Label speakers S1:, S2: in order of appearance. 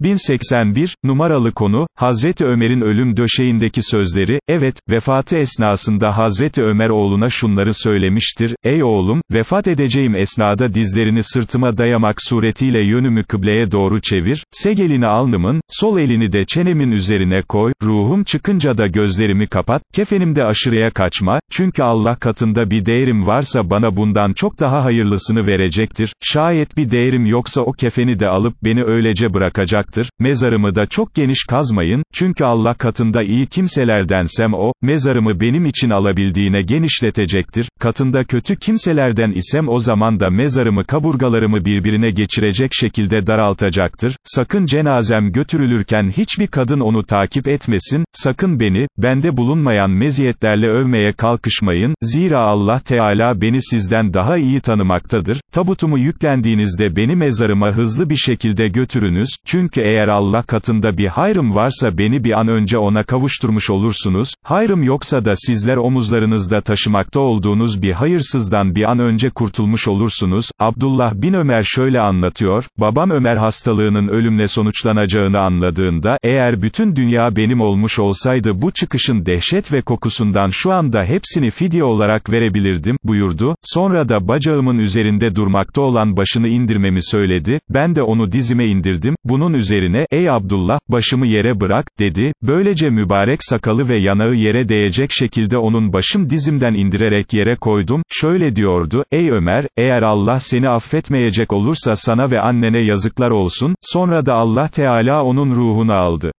S1: 1081, numaralı konu, Hazreti Ömer'in ölüm döşeğindeki sözleri, evet, vefatı esnasında Hazreti Ömer oğluna şunları söylemiştir, ey oğlum, vefat edeceğim esnada dizlerini sırtıma dayamak suretiyle yönümü kıbleye doğru çevir, seg elini alnımın, sol elini de çenemin üzerine koy, ruhum çıkınca da gözlerimi kapat, kefenimde aşırıya kaçma, çünkü Allah katında bir değerim varsa bana bundan çok daha hayırlısını verecektir, şayet bir değerim yoksa o kefeni de alıp beni öylece bırakacak, olacaktır, mezarımı da çok geniş kazmayın, çünkü Allah katında iyi kimselerdensem o, mezarımı benim için alabildiğine genişletecektir, katında kötü kimselerden isem o zaman da mezarımı kaburgalarımı birbirine geçirecek şekilde daraltacaktır, sakın cenazem götürülürken hiçbir kadın onu takip etmesin, sakın beni, bende bulunmayan meziyetlerle övmeye kalkışmayın, zira Allah Teala beni sizden daha iyi tanımaktadır, tabutumu yüklendiğinizde beni mezarıma hızlı bir şekilde götürünüz, çünkü çünkü eğer Allah katında bir hayrım varsa beni bir an önce ona kavuşturmuş olursunuz, hayrım yoksa da sizler omuzlarınızda taşımakta olduğunuz bir hayırsızdan bir an önce kurtulmuş olursunuz. Abdullah bin Ömer şöyle anlatıyor, babam Ömer hastalığının ölümle sonuçlanacağını anladığında, eğer bütün dünya benim olmuş olsaydı bu çıkışın dehşet ve kokusundan şu anda hepsini fidye olarak verebilirdim, buyurdu, sonra da bacağımın üzerinde durmakta olan başını indirmemi söyledi, ben de onu dizime indirdim, bunun üzerine, ey Abdullah, başımı yere bırak, dedi, böylece mübarek sakalı ve yanağı yere değecek şekilde onun başım dizimden indirerek yere koydum, şöyle diyordu, ey Ömer, eğer Allah seni affetmeyecek olursa sana ve annene yazıklar olsun, sonra da Allah Teala onun ruhunu aldı.